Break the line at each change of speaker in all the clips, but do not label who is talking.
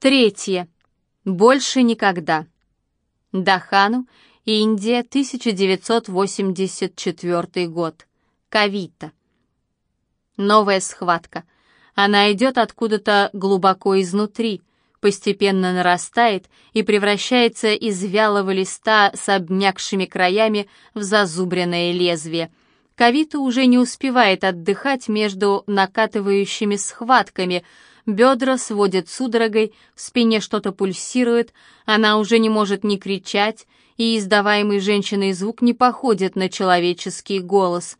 Третье. Больше никогда. Дахану, Индия, 1984 год. Кавита. Новая схватка. Она идет откуда-то глубоко изнутри, постепенно нарастает и превращается из вялого листа с обмякшими краями в зазубренное лезвие. Кавита уже не успевает отдыхать между накатывающими схватками — Бедра сводят судорогой, в спине что-то пульсирует, она уже не может ни кричать, и издаваемый женщиной звук не походит на человеческий голос.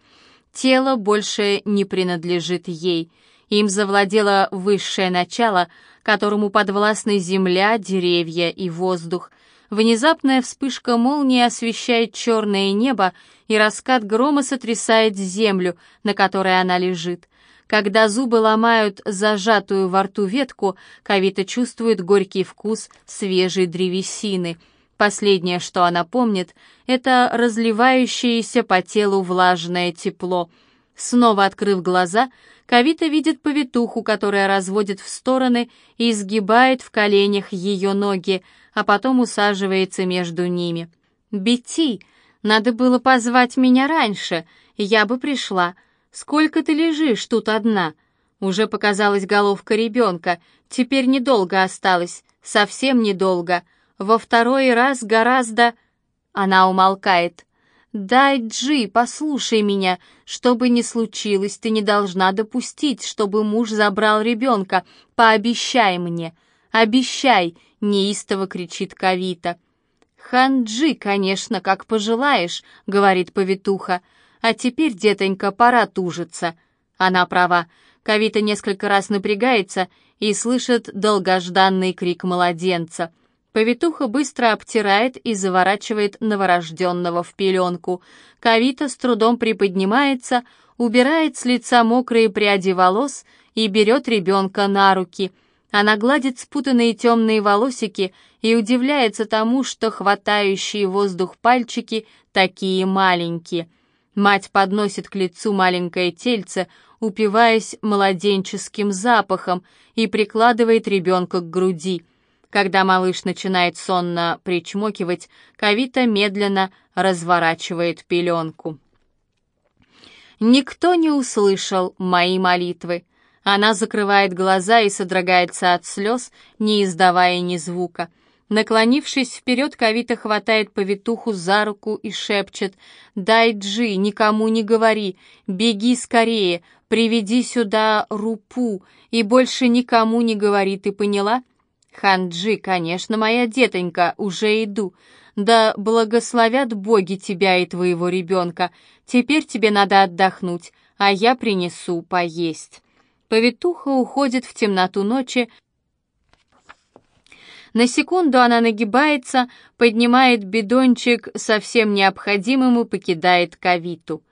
Тело больше не принадлежит ей. Им завладело высшее начало, которому подвластны земля, деревья и воздух. Внезапная вспышка молнии освещает черное небо, и раскат грома сотрясает землю, на которой она лежит. Когда зубы ломают зажатую во рту ветку, Кавита чувствует горький вкус свежей древесины. Последнее, что она помнит, это разливающееся по телу влажное тепло. Снова открыв глаза, Кавита видит повитуху, которая разводит в стороны и изгибает в коленях ее ноги, а потом усаживается между ними. «Бетти, надо было позвать меня раньше, я бы пришла», Сколько ты лежишь тут одна? Уже показалась головка ребенка. Теперь недолго осталось, совсем недолго. Во второй раз гораздо... Она умолкает. «Дай, Джи, послушай меня. Что бы ни случилось, ты не должна допустить, чтобы муж забрал ребенка. Пообещай мне. Обещай!» — неистово кричит Кавита. «Ханджи, конечно, как пожелаешь», — говорит повитуха. А теперь, детонька, пора тужиться. Она права. Кавита несколько раз напрягается и слышит долгожданный крик младенца. Повитуха быстро обтирает и заворачивает новорожденного в пеленку. Кавита с трудом приподнимается, убирает с лица мокрые пряди волос и берет ребенка на руки. Она гладит спутанные темные волосики и удивляется тому, что хватающие воздух пальчики такие маленькие — Мать подносит к лицу маленькое тельце, упиваясь младенческим запахом, и прикладывает ребенка к груди. Когда малыш начинает сонно причмокивать, Кавита медленно разворачивает пеленку. Никто не услышал мои молитвы. Она закрывает глаза и содрогается от слез, не издавая ни звука. Наклонившись вперед, Кавита хватает повитуху за руку и шепчет «Дай Джи, никому не говори, беги скорее, приведи сюда Рупу и больше никому не говори, ты поняла?» «Ханджи, конечно, моя детонька, уже иду. Да благословят боги тебя и твоего ребенка. Теперь тебе надо отдохнуть, а я принесу поесть». Повитуха уходит в темноту ночи, на секунду она нагибается, поднимает бидончик со всем необходимым и покидает Кавиту.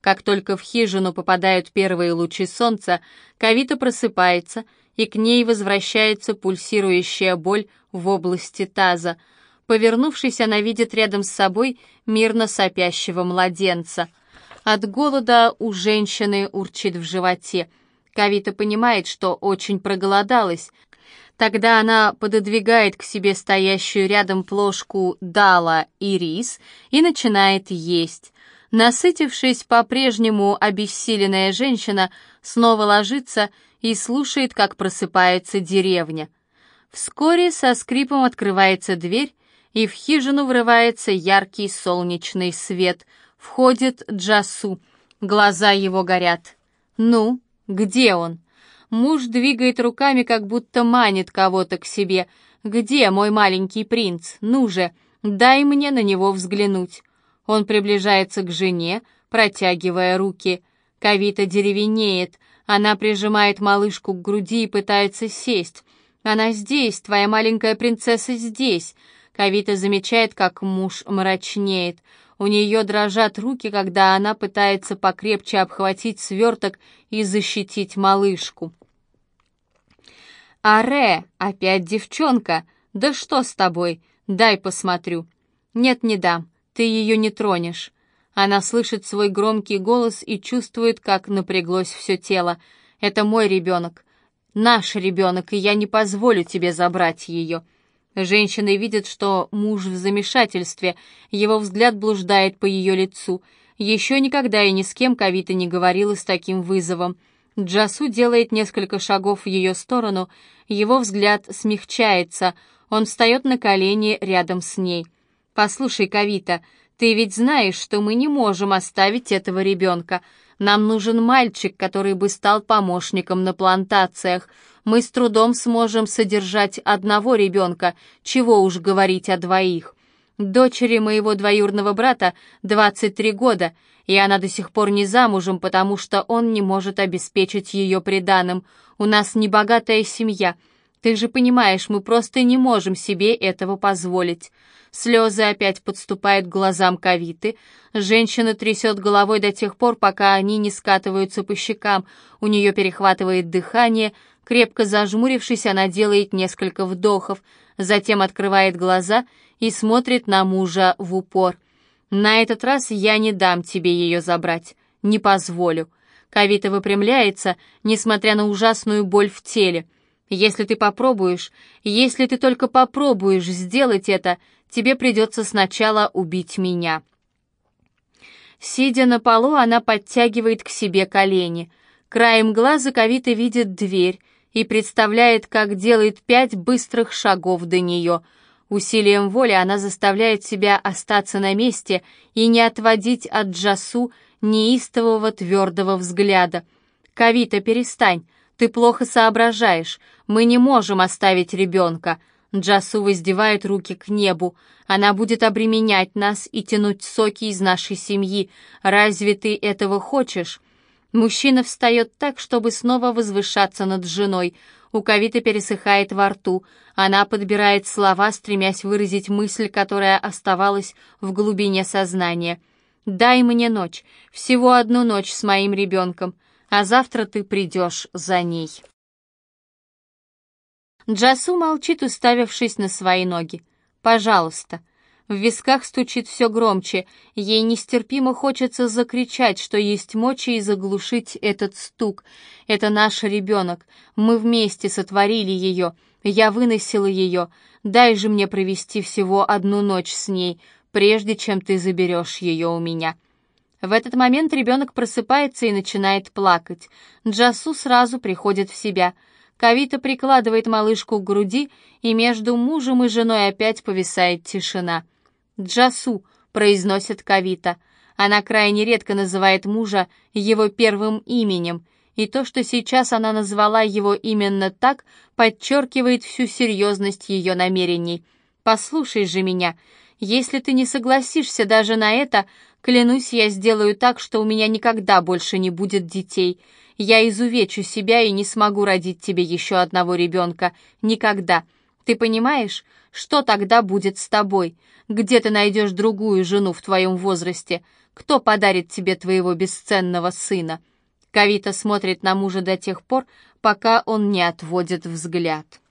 Как только в хижину попадают первые лучи солнца, Кавита просыпается, и к ней возвращается пульсирующая боль в области таза. Повернувшись, она видит рядом с собой мирно сопящего младенца. От голода у женщины урчит в животе. Кавита понимает, что очень проголодалась, Тогда она пододвигает к себе стоящую рядом плошку дала и рис и начинает есть. Насытившись, по-прежнему обессиленная женщина снова ложится и слушает, как просыпается деревня. Вскоре со скрипом открывается дверь, и в хижину врывается яркий солнечный свет. Входит Джасу. Глаза его горят. «Ну, где он?» Муж двигает руками, как будто манит кого-то к себе. «Где мой маленький принц? Ну же, дай мне на него взглянуть». Он приближается к жене, протягивая руки. Кавита деревенеет. Она прижимает малышку к груди и пытается сесть. «Она здесь, твоя маленькая принцесса здесь». Кавита замечает, как муж мрачнеет. У нее дрожат руки, когда она пытается покрепче обхватить сверток и защитить малышку. «Аре, опять девчонка! Да что с тобой? Дай посмотрю». «Нет, не дам, ты ее не тронешь». Она слышит свой громкий голос и чувствует, как напряглось все тело. «Это мой ребенок. Наш ребенок, и я не позволю тебе забрать ее». Женщина видит, что муж в замешательстве, его взгляд блуждает по ее лицу. Еще никогда и ни с кем Кавита не говорила с таким вызовом. Джасу делает несколько шагов в ее сторону, его взгляд смягчается, он встает на колени рядом с ней. «Послушай, Кавита, ты ведь знаешь, что мы не можем оставить этого ребенка. Нам нужен мальчик, который бы стал помощником на плантациях мы с трудом сможем содержать одного ребенка, чего уж говорить о двоих. Дочери моего двоюродного брата 23 года, и она до сих пор не замужем, потому что он не может обеспечить ее приданым. У нас небогатая семья. Ты же понимаешь, мы просто не можем себе этого позволить. Слезы опять подступают к глазам Кавиты. Женщина трясет головой до тех пор, пока они не скатываются по щекам. У нее перехватывает дыхание — Крепко зажмурившись, она делает несколько вдохов, затем открывает глаза и смотрит на мужа в упор. «На этот раз я не дам тебе ее забрать. Не позволю». Кавита выпрямляется, несмотря на ужасную боль в теле. «Если ты попробуешь, если ты только попробуешь сделать это, тебе придется сначала убить меня». Сидя на полу, она подтягивает к себе колени. Краем глаза Кавита видит дверь, и представляет, как делает пять быстрых шагов до нее. Усилием воли она заставляет себя остаться на месте и не отводить от Джасу неистового твердого взгляда. «Кавита, перестань, ты плохо соображаешь, мы не можем оставить ребенка». Джасу воздевает руки к небу. Она будет обременять нас и тянуть соки из нашей семьи. Разве ты этого хочешь? Мужчина встает так, чтобы снова возвышаться над женой. У Кавиты пересыхает во рту. Она подбирает слова, стремясь выразить мысль, которая оставалась в глубине сознания. «Дай мне ночь, всего одну ночь с моим ребенком, а завтра ты придешь за ней». Джасу молчит, уставившись на свои ноги. «Пожалуйста», в висках стучит все громче. Ей нестерпимо хочется закричать, что есть мочи, и заглушить этот стук. Это наш ребенок. Мы вместе сотворили ее. Я выносила ее. Дай же мне провести всего одну ночь с ней, прежде чем ты заберешь ее у меня. В этот момент ребенок просыпается и начинает плакать. Джасу сразу приходит в себя. Кавита прикладывает малышку к груди, и между мужем и женой опять повисает тишина. «Джасу», — произносит Кавита. Она крайне редко называет мужа его первым именем, и то, что сейчас она назвала его именно так, подчеркивает всю серьезность ее намерений. «Послушай же меня, если ты не согласишься даже на это, клянусь, я сделаю так, что у меня никогда больше не будет детей. Я изувечу себя и не смогу родить тебе еще одного ребенка. Никогда. Ты понимаешь, что тогда будет с тобой? Где ты найдешь другую жену в твоем возрасте? Кто подарит тебе твоего бесценного сына?» Кавита смотрит на мужа до тех пор, пока он не отводит взгляд.